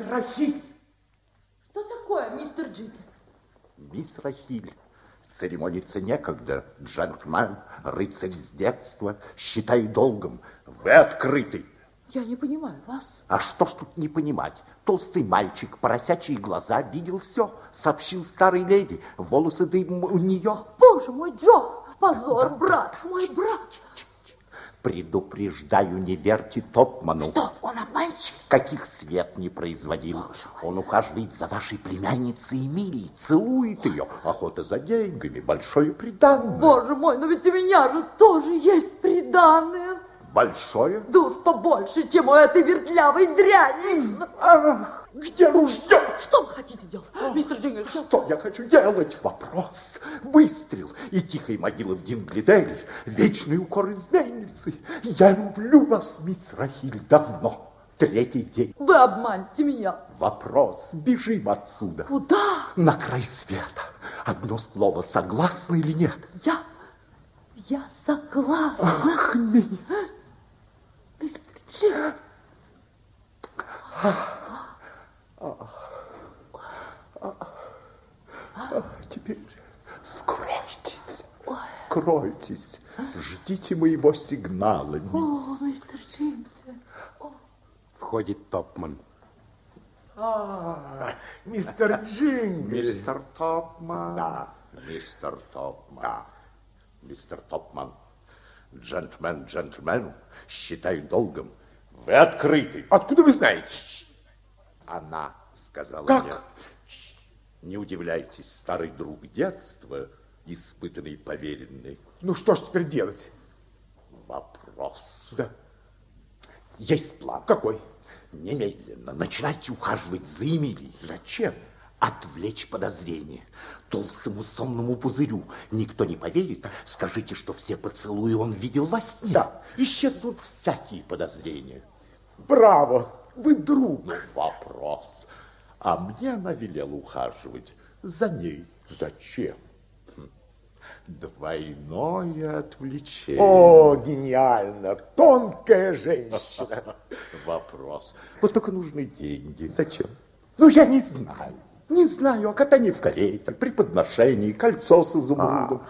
Мисс Рахиль! Что такое, мистер Джиггер? Мисс Рахиль, церемониться некогда. Джентльмен, рыцарь с детства, считай долгом. Вы открыты. Я не понимаю вас. А что ж тут не понимать? Толстый мальчик, поросячьи глаза, видел все. Сообщил старой леди. Волосы дым у нее. Боже мой, Джо! Позор, брат, мой брат. Предупреждаю, не верьте Топману. Что, он обманщик? Каких свет не производил. Он ухаживает за вашей племянницей Эмилией, целует ее. Охота за деньгами, большое приданное. Боже мой, но ведь у меня же тоже есть приданное. Большое? Да уж побольше, чем у этой вертлявой дряни. А, где ружье? Что вы хотите делать, мистер Джингл? Что я хочу делать? Вопрос. Выстрел и тихой могилы в Динглидель. Вечный укор изменницы. Я люблю вас, мисс Рахиль, давно. Третий день. Вы обманете меня. Вопрос. Бежим отсюда. Куда? На край света. Одно слово, согласны или нет? Я... Я согласна. Ах, мисс. Теперь скройтесь, скройтесь. Ждите моего сигнала, мисс. О, мистер Джингл. Входит Топман. А, мистер Джингл. Мистер Топман. Да, мистер Топман. Да. Мистер Топман, джентльмен джентльмену, считаю долгом. Вы открыты. Откуда вы знаете? Она сказала Как? мне. Не удивляйтесь, старый друг детства, испытанный поверенный. Ну что ж теперь делать? Вопрос. Да. Есть план. Какой? Немедленно начинайте ухаживать за Эмилией. Зачем? Отвлечь подозрение. Толстому сонному пузырю никто не поверит. Скажите, что все поцелуи он видел во сне. Да. Исчезнут всякие подозрения. Браво! Вы друг. Ну, вопрос. А мне она велела ухаживать за ней. Зачем? Двойное отвлечение. О, гениально! Тонкая женщина. Вопрос. Вот только нужны деньги. Зачем? Ну, я не знаю. Не знаю, а катание в карете, при подношении, кольцо с изумрудом.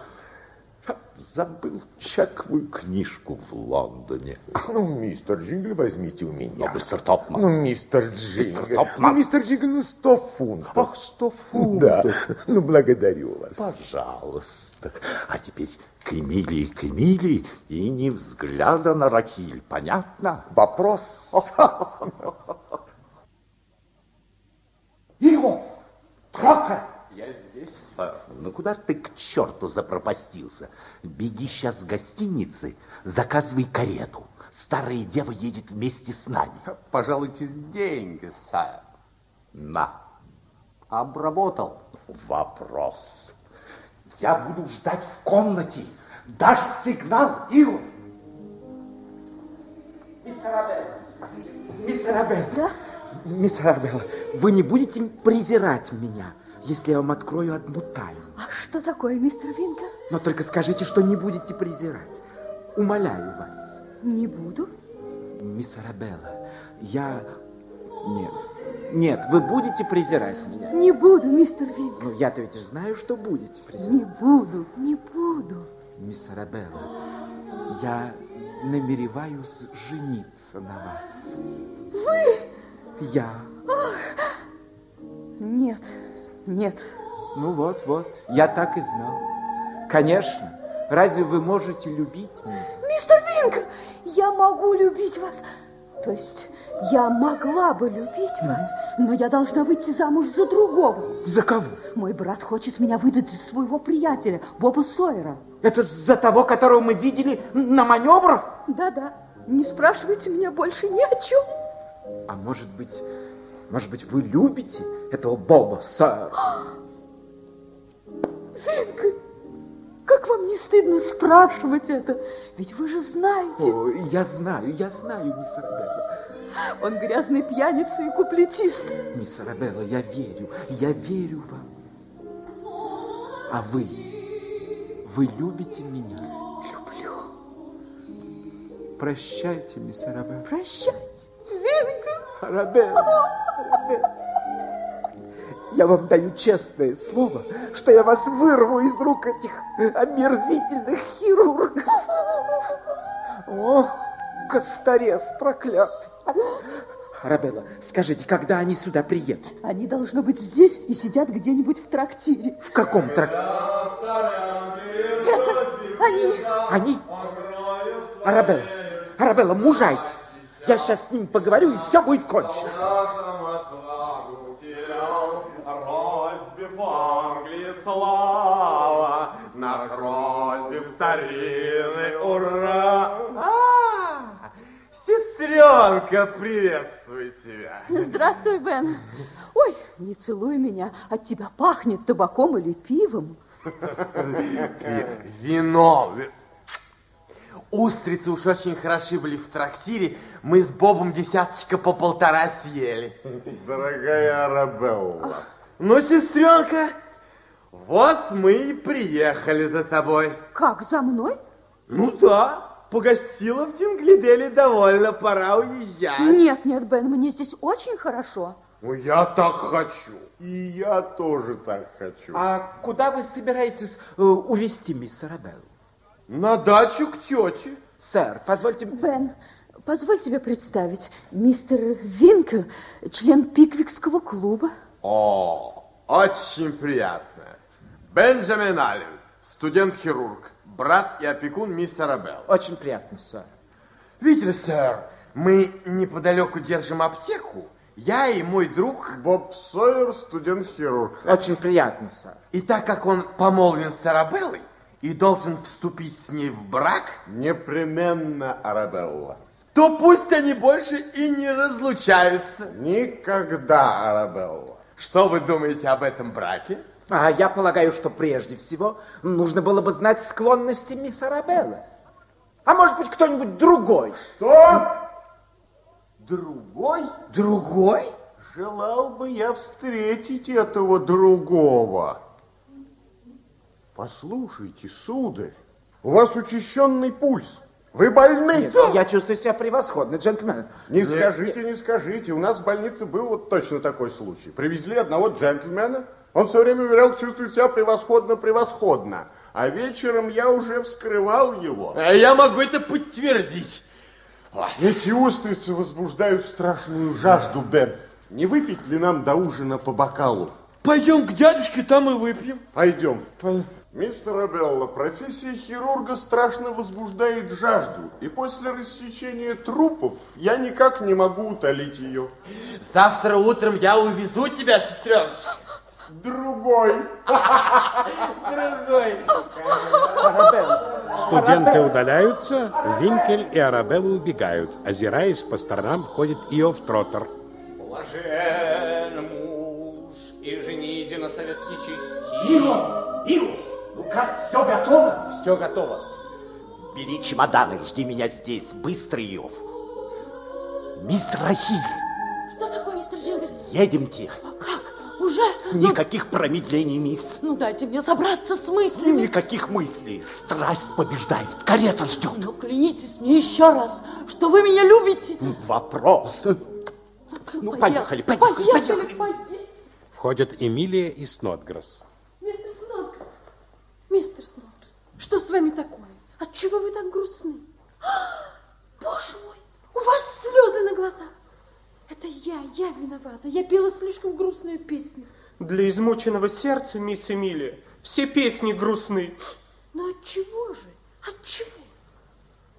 Забыл чековую книжку в Лондоне. Ну, мистер Джингл, возьмите у Но, меня. мистер Топман, Ну, мистер Джингл. Топман. Ну, мистер Джингл, ну, сто фунтов. ах, сто фунтов. Да, ну, благодарю вас. Пожалуйста. А теперь к Эмилии, к Эмилии и не взгляда на Рахиль. Понятно? Вопрос. Иов! Трока! Я здесь, сэр. Ну, куда ты к черту запропастился? Беги сейчас в гостиницы, заказывай карету. Старая дева едет вместе с нами. Пожалуйте деньги, сэр. На. Обработал. Вопрос. Я буду ждать в комнате. Дашь сигнал, Иов? Мисс Арабелла, мисс Арабелла, Да? Мисс Арабелла, вы не будете презирать меня, если я вам открою одну тайну. А что такое, мистер Винка? Но только скажите, что не будете презирать. Умоляю вас. Не буду. Мисс Арабелла, я... Нет, нет, вы будете презирать меня. Не буду, мистер Винка. Ну, я-то ведь знаю, что будете презирать. Не буду, не буду. Мисс Арабелла, я намереваюсь жениться на вас. Вы? Я. Нет, нет. Ну вот, вот, я так и знал. Конечно, разве вы можете любить меня? Мистер Винк, я могу любить вас. То есть я могла бы любить вас, но я должна выйти замуж за другого. За кого? Мой брат хочет меня выдать за своего приятеля, Боба Сойера. Это за того, которого мы видели на маневрах? Да-да, не спрашивайте меня больше ни о чем. А может быть, может быть, вы любите этого Боба, сэр? Винк, как вам не стыдно спрашивать это? Ведь вы же знаете, О, я знаю, я знаю, мисс Арабелла. он грязный пьяница и куплетист. Мисс Арабелла, я верю, я верю вам. А вы, вы любите меня? Люблю. Прощайте, мисс Арабелла. Прощайте, Арабелла, Арабелла. Я вам даю честное слово, что я вас вырву из рук этих омерзительных хирургов. О, косторез проклятый. Арабелла, скажите, когда они сюда приедут? Они должны быть здесь и сидят где-нибудь в трактире. В каком трактире? Это они. Они? Арабелла, Арабелла, мужайтесь. Я сейчас с ними поговорю, и все будет кончено. Розбив в Англии слава, наш розбив старинный, ура! А, сестренка, приветствую тебя. Здравствуй, Бен. Ой, не целуй меня. От тебя пахнет табаком или пивом. Вино. Устрицы уж очень хороши были в трактире. Мы с Бобом десяточка по полтора съели. Дорогая Арабелла. Ну, сестренка, вот мы и приехали за тобой. Как, за мной? Ну да, погостила в Тинглиделе довольно, пора уезжать. Нет, нет, Бен, мне здесь очень хорошо. Ну, я так хочу. И я тоже так хочу. А куда вы собираетесь э, увезти мисс Арабеллу? На дачу к тете. Сэр, позвольте... Бен, позволь тебе представить, мистер Винкл, член Пиквикского клуба. О, очень приятно. Бенджамин Аллен, студент-хирург, брат и опекун мисс Арабелл. Очень приятно, сэр. Видите ли, сэр, мы неподалеку держим аптеку. Я и мой друг. Боб Сойер, студент-хирург. Очень приятно, сэр. И так как он помолвлен с Арабеллой и должен вступить с ней в брак, Непременно Арабелла. то пусть они больше и не разлучаются. Никогда Арабелла. Что вы думаете об этом браке? А я полагаю, что прежде всего нужно было бы знать склонности мисс Арабеллы. А может быть, кто-нибудь другой? Что? Другой? Другой? Желал бы я встретить этого другого. Послушайте, сударь, у вас учащенный пульс. Вы больны? Нет, я чувствую себя превосходно, джентльмен. Не скажите, не скажите. У нас в больнице был вот точно такой случай. Привезли одного джентльмена. Он все время уверял, чувствует себя превосходно, превосходно. А вечером я уже вскрывал его. А Я могу это подтвердить. Эти устрицы возбуждают страшную жажду, Бен. Не выпить ли нам до ужина по бокалу? Пойдем к дядюшке, там и выпьем. Пойдем. Мисс Арабелла, профессия хирурга страшно возбуждает жажду. И после рассечения трупов я никак не могу утолить ее. Завтра утром я увезу тебя, сестреночка. Другой. Другой. Студенты удаляются, Винкель и Арабелла убегают. Озираясь по сторонам, входит Иов Троттер. Блажен муж и женитина совет нечестив. Iro, Iro, ну как, все готово? Все готово. Бери чемоданы, жди меня здесь, быстро, Иов. Мисс Рахиль, Что такое, мистер Джингл? едемте. Как? Уже? Никаких промедлений, мисс. Ну, дайте мне собраться с мыслями. Никаких мыслей. Страсть побеждает. Карета ждет. Ну, клянитесь мне еще раз, что вы меня любите. Вопрос. Ну, поехали, поехали, поехали. поехали. Входят Эмилия и Снотгресс. Мистер Снодгресс, мистер Снодгресс, что с вами такое? Отчего вы так грустны? А, Боже мой, у вас слезы на глазах. Это я, я виновата. Я пела слишком грустную песню. Для измученного сердца, мисс Эмилия, все песни грустны. Но от чего же? От чего?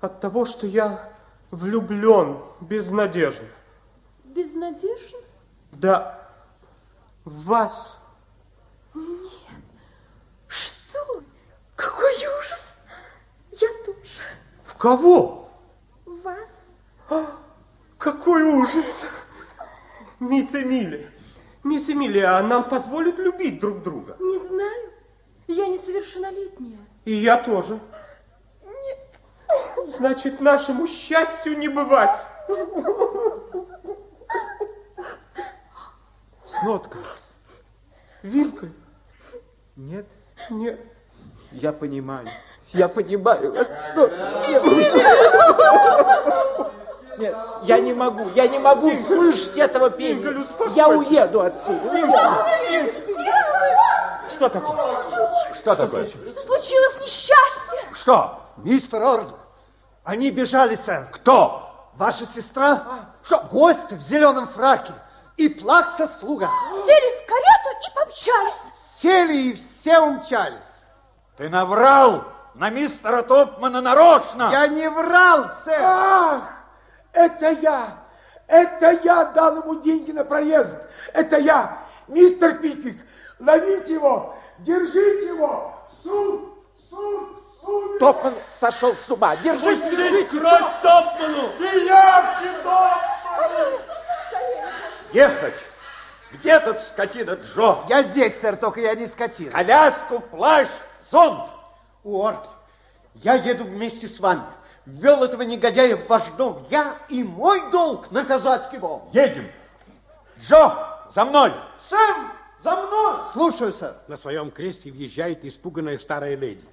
От того, что я влюблен безнадежно. Безнадежно? Да, в вас. Что? Какой ужас! Я тоже. В кого? В вас? Какой ужас! Мисс Эмилия, мисс Эмилия, а нам позволят любить друг друга? Не знаю. Я несовершеннолетняя. И я тоже. Нет. Значит, нашему счастью не бывать. Снотгресс. Вилкой? Нет, Нет. Я понимаю. Я понимаю вас, Снотгресс. Нет, я не могу, я не могу слышать этого пения. Я уеду отсюда. Что такое? Что такое? Случилось несчастье. Что? Мистер Орд, они бежали, сэр. Кто? Ваша сестра, что, гость в зеленом фраке и плакса слуга. Сели в карету и помчались. Сели и все умчались. Ты наврал на мистера Топмана нарочно. Я не врал, сэр. Ах, это я. Это я дал ему деньги на проезд. Это я. Мистер Пиквик, ловите его. Держите его. Суд, суд, суд. Топман сошел с ума. Держись, держите. кровь Топману! И я Топману. Ехать! Где тут скотина Джо? Я здесь, сэр, только я не скотина. Коляску, плащ, зонт! Уорд, я еду вместе с вами. Ввел этого негодяя в ваш дом. Я и мой долг наказать его. Едем! Джо, за мной! Сэм, за мной! Слушаю, сэр. На своем кресле въезжает испуганная старая леди.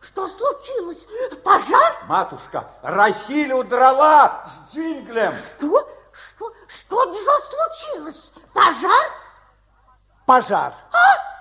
Что случилось? Пожар? Матушка, Рахиль удрала с Джинглем. Что? Что? Что, Джо, случилось? Пожар? Пожар. А?